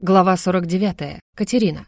Глава 49. Катерина.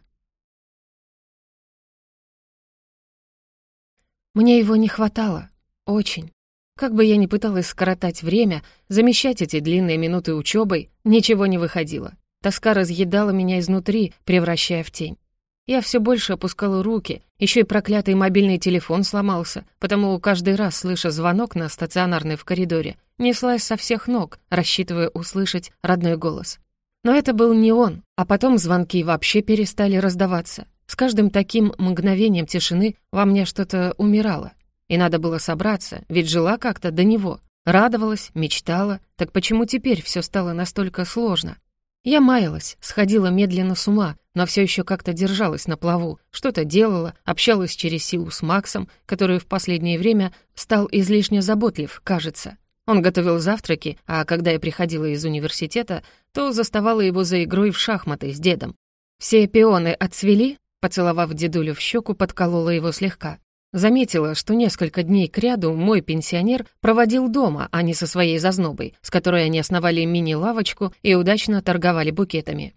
Мне его не хватало. Очень. Как бы я ни пыталась скоротать время, замещать эти длинные минуты учебой, ничего не выходило. Тоска разъедала меня изнутри, превращая в тень. Я все больше опускала руки, еще и проклятый мобильный телефон сломался, потому каждый раз, слыша звонок на стационарной в коридоре, неслась со всех ног, рассчитывая услышать родной голос. Но это был не он, а потом звонки вообще перестали раздаваться. С каждым таким мгновением тишины во мне что-то умирало. И надо было собраться, ведь жила как-то до него. Радовалась, мечтала, так почему теперь все стало настолько сложно? Я маялась, сходила медленно с ума, но все еще как-то держалась на плаву, что-то делала, общалась через силу с Максом, который в последнее время стал излишне заботлив, кажется. Он готовил завтраки, а когда я приходила из университета, то заставала его за игрой в шахматы с дедом. Все пионы отцвели, поцеловав дедулю в щеку, подколола его слегка. Заметила, что несколько дней кряду мой пенсионер проводил дома, а не со своей зазнобой, с которой они основали мини-лавочку и удачно торговали букетами.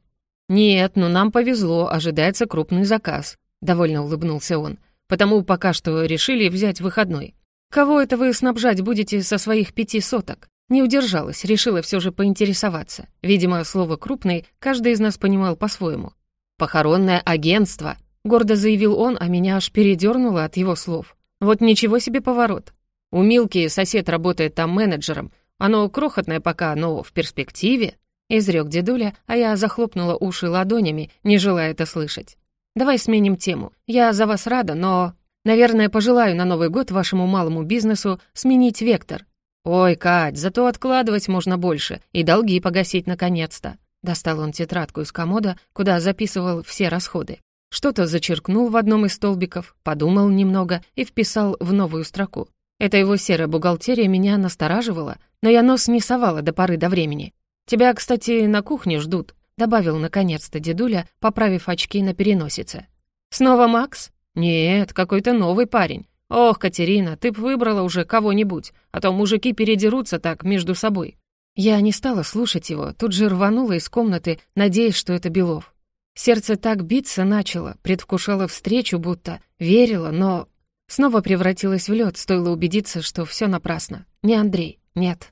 «Нет, ну нам повезло, ожидается крупный заказ», — довольно улыбнулся он. «Потому пока что решили взять выходной. Кого это вы снабжать будете со своих пяти соток?» Не удержалась, решила все же поинтересоваться. Видимо, слово «крупный» каждый из нас понимал по-своему. «Похоронное агентство», Гордо заявил он, а меня аж передернуло от его слов. Вот ничего себе поворот. У Милки сосед работает там менеджером. Оно крохотное пока, но в перспективе. Изрек дедуля, а я захлопнула уши ладонями, не желая это слышать. Давай сменим тему. Я за вас рада, но... Наверное, пожелаю на Новый год вашему малому бизнесу сменить вектор. Ой, Кать, зато откладывать можно больше и долги погасить наконец-то. Достал он тетрадку из комода, куда записывал все расходы. Что-то зачеркнул в одном из столбиков, подумал немного и вписал в новую строку. Эта его серая бухгалтерия меня настораживала, но я нос не совала до поры до времени. «Тебя, кстати, на кухне ждут», — добавил наконец-то дедуля, поправив очки на переносице. «Снова Макс?» «Нет, какой-то новый парень. Ох, Катерина, ты б выбрала уже кого-нибудь, а то мужики передерутся так между собой». Я не стала слушать его, тут же рванула из комнаты, надеясь, что это Белов. Сердце так биться начало, предвкушало встречу, будто верила, но... Снова превратилось в лед, стоило убедиться, что все напрасно. Не Андрей, нет.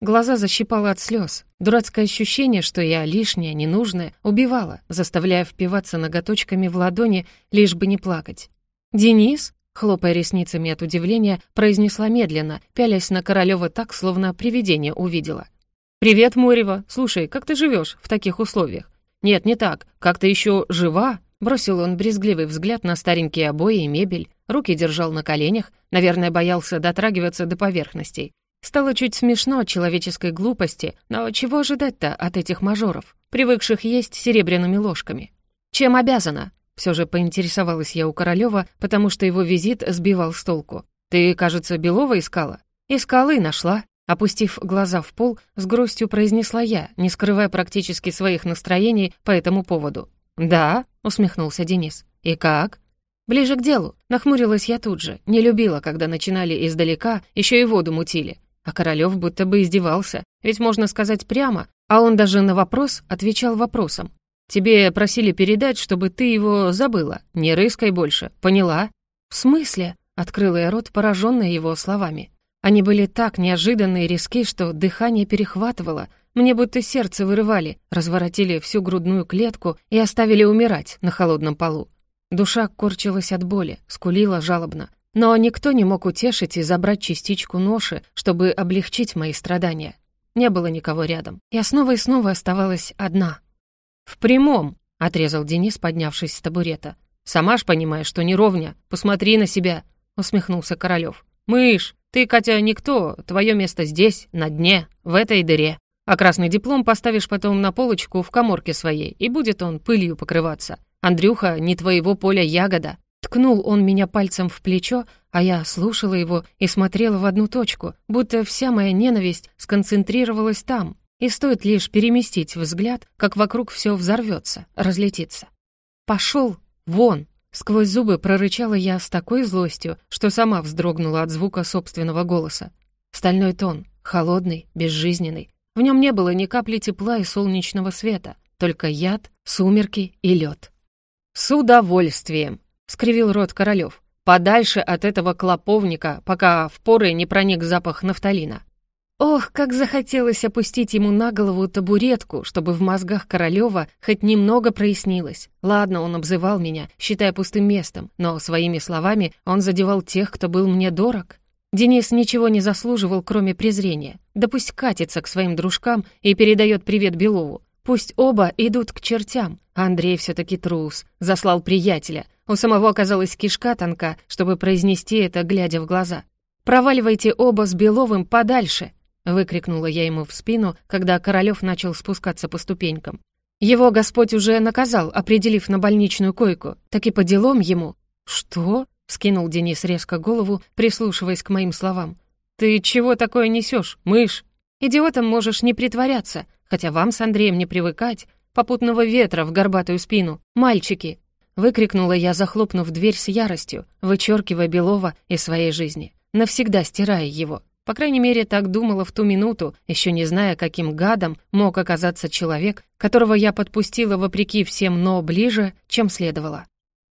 Глаза защипало от слез. Дурацкое ощущение, что я лишняя, ненужная, убивала, заставляя впиваться ноготочками в ладони, лишь бы не плакать. «Денис?» — хлопая ресницами от удивления, произнесла медленно, пялясь на Королёва так, словно привидение увидела. «Привет, Морева. Слушай, как ты живешь в таких условиях? «Нет, не так. Как ты еще жива?» Бросил он брезгливый взгляд на старенькие обои и мебель, руки держал на коленях, наверное, боялся дотрагиваться до поверхностей. Стало чуть смешно от человеческой глупости, но чего ожидать-то от этих мажоров, привыкших есть серебряными ложками? «Чем обязана?» Все же поинтересовалась я у Королева, потому что его визит сбивал с толку. «Ты, кажется, Белова искала?» «Искала и нашла», Опустив глаза в пол, с грустью произнесла я, не скрывая практически своих настроений по этому поводу. «Да», — усмехнулся Денис. «И как?» «Ближе к делу». Нахмурилась я тут же. Не любила, когда начинали издалека, еще и воду мутили. А Королёв будто бы издевался. Ведь можно сказать прямо, а он даже на вопрос отвечал вопросом. «Тебе просили передать, чтобы ты его забыла. Не рыскай больше. Поняла?» «В смысле?» — открыла я рот, поражённая его словами. Они были так неожиданны и резки, что дыхание перехватывало, мне будто сердце вырывали, разворотили всю грудную клетку и оставили умирать на холодном полу. Душа корчилась от боли, скулила жалобно. Но никто не мог утешить и забрать частичку ноши, чтобы облегчить мои страдания. Не было никого рядом. Я снова и снова оставалась одна. «В прямом», — отрезал Денис, поднявшись с табурета. «Сама ж понимаешь, что не ровня. Посмотри на себя», — усмехнулся Королёв. «Мышь, ты, Катя, никто, твое место здесь, на дне, в этой дыре. А красный диплом поставишь потом на полочку в коморке своей, и будет он пылью покрываться. Андрюха, не твоего поля ягода». Ткнул он меня пальцем в плечо, а я слушала его и смотрела в одну точку, будто вся моя ненависть сконцентрировалась там, и стоит лишь переместить взгляд, как вокруг все взорвется, разлетится. «Пошел вон!» Сквозь зубы прорычала я с такой злостью, что сама вздрогнула от звука собственного голоса. Стальной тон, холодный, безжизненный. В нем не было ни капли тепла и солнечного света. только яд, сумерки и лед. «С удовольствием!» — скривил рот Королёв. «Подальше от этого клоповника, пока в поры не проник запах нафталина». Ох, как захотелось опустить ему на голову табуретку, чтобы в мозгах Королёва хоть немного прояснилось. Ладно, он обзывал меня, считая пустым местом, но своими словами он задевал тех, кто был мне дорог. Денис ничего не заслуживал, кроме презрения. Да пусть катится к своим дружкам и передает привет Белову. Пусть оба идут к чертям. Андрей все таки трус, заслал приятеля. У самого оказалась кишка тонка, чтобы произнести это, глядя в глаза. «Проваливайте оба с Беловым подальше!» — выкрикнула я ему в спину, когда Королёв начал спускаться по ступенькам. Его Господь уже наказал, определив на больничную койку. Так и по делам ему. «Что?» Скинул Денис резко голову, прислушиваясь к моим словам. «Ты чего такое несешь, мышь? Идиотом можешь не притворяться, хотя вам с Андреем не привыкать. Попутного ветра в горбатую спину. Мальчики!» Выкрикнула я, захлопнув дверь с яростью, вычеркивая Белова из своей жизни, навсегда стирая его. По крайней мере, так думала в ту минуту, еще не зная, каким гадом мог оказаться человек, которого я подпустила вопреки всем «но» ближе, чем следовало.